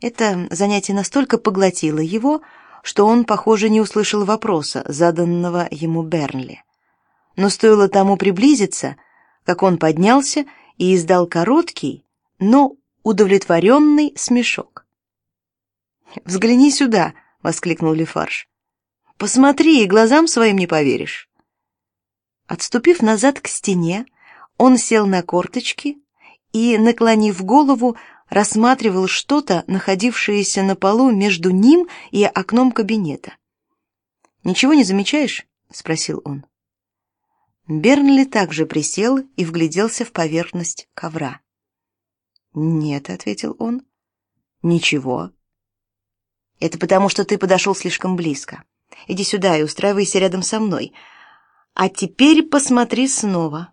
Это занятие настолько поглотило его, что он, похоже, не услышал вопроса, заданного ему Бернли. Но стоило тому приблизиться, как он поднялся и издал короткий, но удовлетворенный смешок. «Взгляни сюда!» — воскликнул Лефарж. «Посмотри, и глазам своим не поверишь». Отступив назад к стене, он сел на корточки и, наклонив голову, рассматривал что-то, находившееся на полу между ним и окном кабинета. «Ничего не замечаешь?» — спросил он. Бернли также присел и вгляделся в поверхность ковра. «Нет», — ответил он, — «ничего». «Это потому, что ты подошел слишком близко. Иди сюда и устраивайся рядом со мной. А теперь посмотри снова».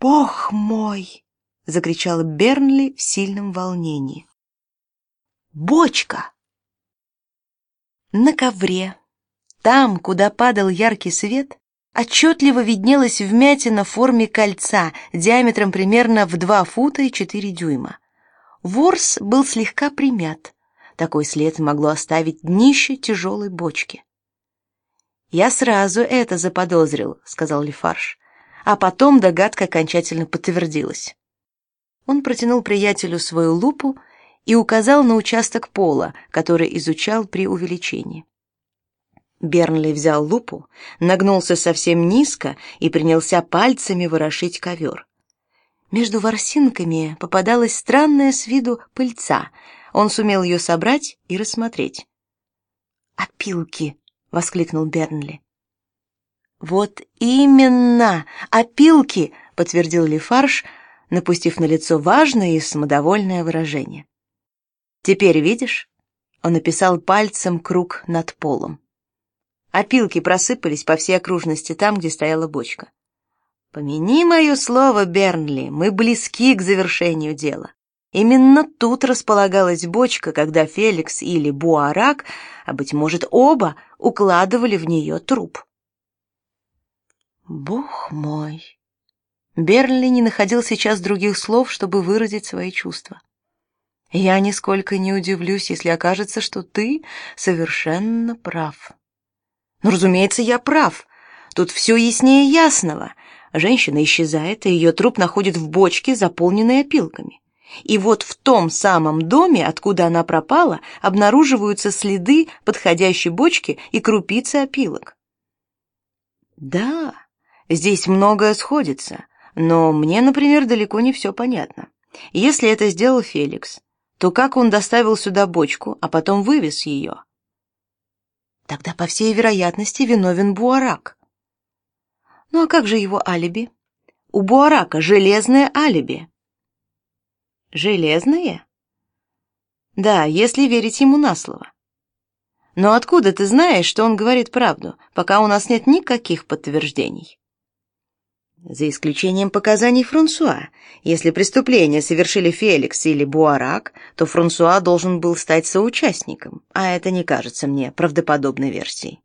«Бог мой!» — закричала Бернли в сильном волнении. «Бочка!» На ковре, там, куда падал яркий свет, отчетливо виднелась вмятина в форме кольца диаметром примерно в 2 фута и 4 дюйма. Ворс был слегка примят. Такой след могло оставить днище тяжелой бочки. «Я сразу это заподозрил», — сказал Лефарж а потом догадка окончательно подтвердилась. Он протянул приятелю свою лупу и указал на участок пола, который изучал при увеличении. Бернли взял лупу, нагнулся совсем низко и принялся пальцами ворошить ковер. Между ворсинками попадалась странная с виду пыльца. Он сумел ее собрать и рассмотреть. «Опилки!» — воскликнул Бернли. Вот именно, опилки, подтвердил Лефарж, напустив на лицо важное и самодовольное выражение. Теперь видишь? Он написал пальцем круг над полом. Опилки просыпались по всей окружности там, где стояла бочка. Помяни мое слово, Бернли, мы близки к завершению дела. Именно тут располагалась бочка, когда Феликс или Буарак, а быть может оба, укладывали в нее труп. Бог мой. Берли не находил сейчас других слов, чтобы выразить свои чувства. Я нисколько не удивлюсь, если окажется, что ты совершенно прав. Ну, разумеется, я прав. Тут все яснее ясного. Женщина исчезает, и ее труп находят в бочке, заполненной опилками. И вот в том самом доме, откуда она пропала, обнаруживаются следы подходящей бочки и крупицы опилок. Да, Здесь многое сходится, но мне, например, далеко не все понятно. Если это сделал Феликс, то как он доставил сюда бочку, а потом вывез ее? Тогда, по всей вероятности, виновен Буарак. Ну а как же его алиби? У Буарака железное алиби. Железное? Да, если верить ему на слово. Но откуда ты знаешь, что он говорит правду, пока у нас нет никаких подтверждений? За исключением показаний Франсуа. Если преступление совершили Феликс или Буарак, то Франсуа должен был стать соучастником, а это не кажется мне правдоподобной версией.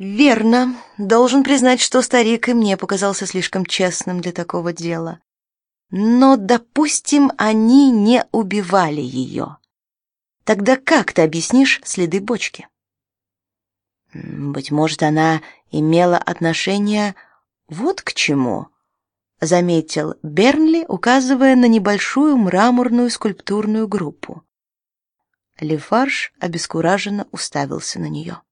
Верно. Должен признать, что старик и мне показался слишком честным для такого дела. Но, допустим, они не убивали ее. Тогда как ты объяснишь следы бочки? Быть может, она имела отношение вот к чему, заметил Бернли, указывая на небольшую мраморную скульптурную группу. Лефарж обескураженно уставился на нее.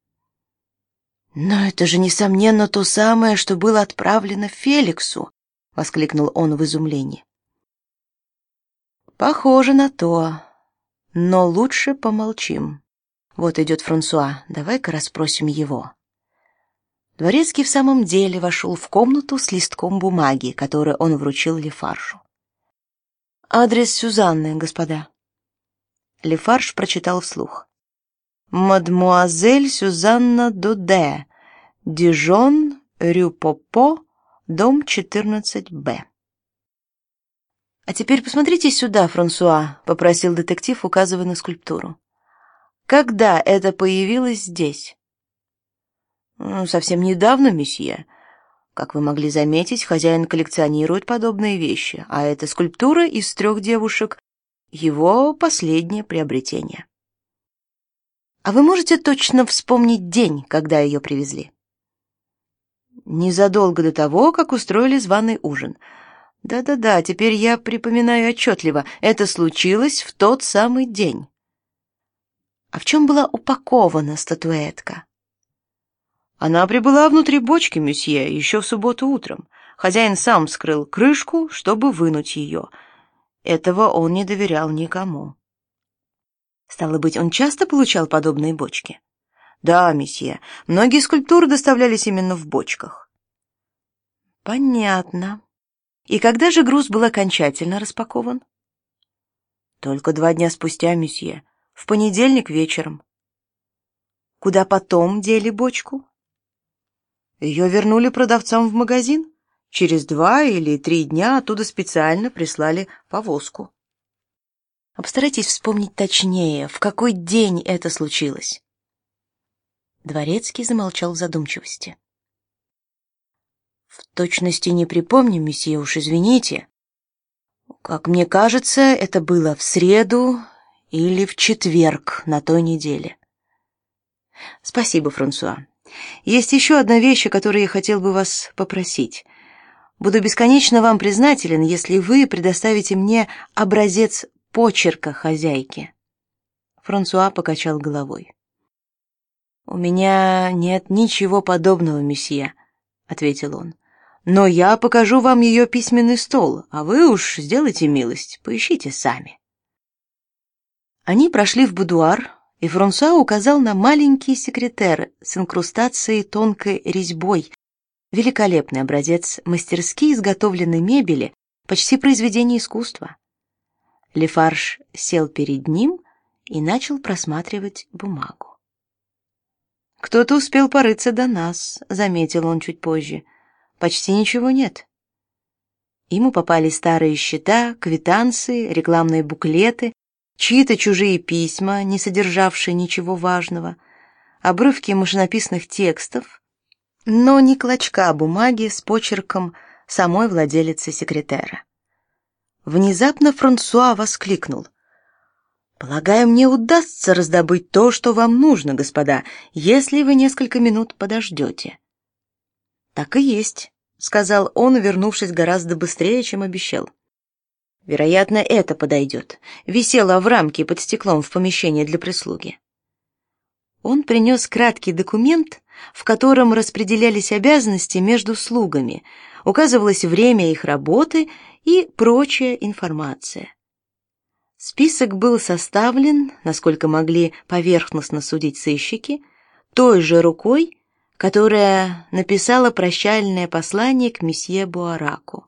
Но это же несомненно то самое, что было отправлено Феликсу, воскликнул он в изумлении. Похоже на то. Но лучше помолчим. Вот идет Франсуа. Давай-ка расспросим его. Дворецкий в самом деле вошел в комнату с листком бумаги, который он вручил Лефаржу. Адрес Сюзанны, господа. Лефарж прочитал вслух. Мадмуазель Сюзанна Дуде, Дижон, Рю Попо, дом 14Б. А теперь посмотрите сюда, Франсуа, попросил детектив, указывая на скульптуру. Когда это появилось здесь? Совсем недавно, месье. Как вы могли заметить, хозяин коллекционирует подобные вещи, а эта скульптура из трех девушек его последнее приобретение. А вы можете точно вспомнить день, когда ее привезли? Незадолго до того, как устроили званый ужин. Да-да-да, теперь я припоминаю отчетливо. Это случилось в тот самый день. А в чем была упакована статуэтка? Она прибыла внутри бочки, месье, еще в субботу утром. Хозяин сам вскрыл крышку, чтобы вынуть ее. Этого он не доверял никому. Стало быть, он часто получал подобные бочки? Да, месье. Многие скульптуры доставлялись именно в бочках. Понятно. И когда же груз был окончательно распакован? Только два дня спустя, месье, в понедельник вечером. Куда потом дели бочку? Ее вернули продавцам в магазин. Через два или три дня оттуда специально прислали повозку. Постарайтесь вспомнить точнее, в какой день это случилось. Дворецкий замолчал в задумчивости. В точности не припомню, месье, уж извините. Как мне кажется, это было в среду или в четверг на той неделе. Спасибо, Франсуа. Есть еще одна вещь, о которой я хотел бы вас попросить. Буду бесконечно вам признателен, если вы предоставите мне образец почерка хозяйки. Франсуа покачал головой. У меня нет ничего подобного, месье, ответил он. Но я покажу вам ее письменный стол, а вы уж сделайте милость, поищите сами. Они прошли в будуар, и Франсуа указал на маленький секретер с инкрустацией тонкой резьбой, великолепный образец мастерски изготовленной мебели, почти произведение искусства. Лефарж сел перед ним и начал просматривать бумагу. Кто-то успел порыться до нас, заметил он чуть позже. Почти ничего нет. Ему попали старые счета, квитанции, рекламные буклеты, чьи-то чужие письма, не содержавшие ничего важного, обрывки машинописных текстов, но не клочка бумаги с почерком самой владелицы секретера. Внезапно Франсуа воскликнул: "Полагаю, мне удастся раздобыть то, что вам нужно, господа, если вы несколько минут подождете». Так и есть, сказал он, вернувшись гораздо быстрее, чем обещал. Вероятно, это подойдет. Висело в рамке под стеклом в помещении для прислуги. Он принес краткий документ, в котором распределялись обязанности между слугами, указывалось время их работы и прочая информация. Список был составлен, насколько могли поверхностно судить сыщики, той же рукой, которая написала прощальное послание к месье Буараку.